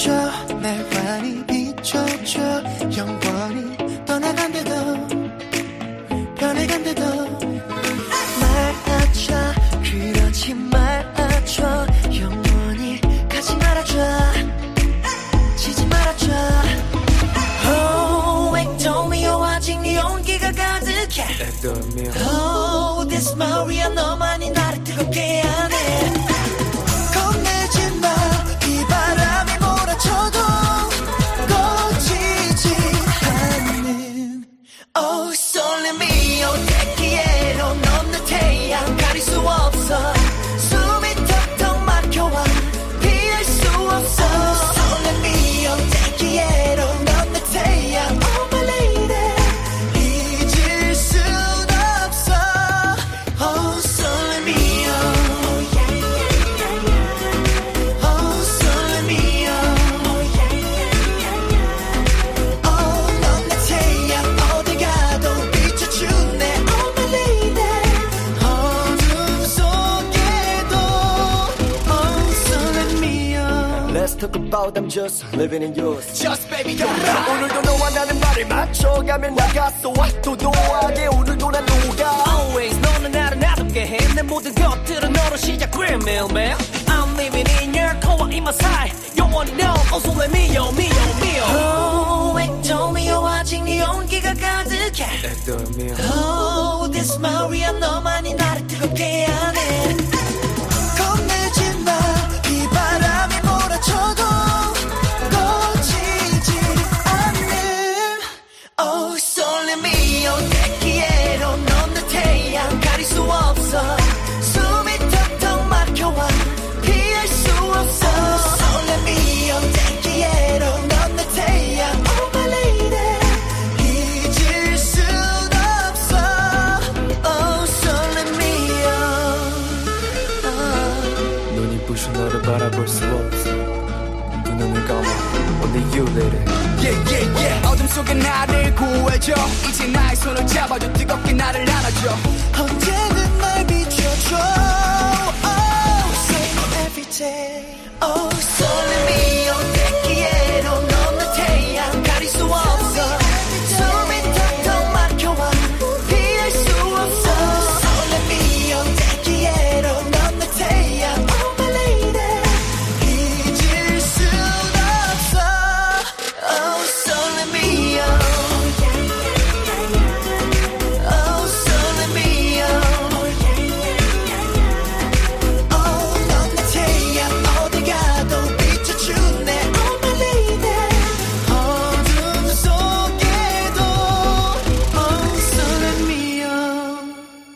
시간이 비춰줘. 영원히 떠나간대도 변해간대도. 말아줘. 그렇지 말아줘. 영원히 가지 말아줘. 지지 말아줘. Oh me 아직 네 온기가 가득해. Oh this Maria 너만이 나를 뜨겁게 talk about I'm just living in yours Just baby go 오늘도 너와 나는 말을 맞춰가며 나갔어 도도하게 오늘도 난 누가 Always 너는 나를 놔둡게 해내 모든 것들은 너로 시작 Grill meal man I'm living in your core in my side 영원히 넌 also let me yo me yo me yo Oh wait don't me 아직 네 온기가 가득해 Oh this Maria 너만이 나를 뜨겁게 하 바라볼 수 없어. 두 눈을 감아 Only you lady yeah, yeah, yeah. 어둠 속에 나를 구해줘. 이제 나의 손을 잡아줘. 뜨겁게 나를 안아줘. 언제든 날 비춰줘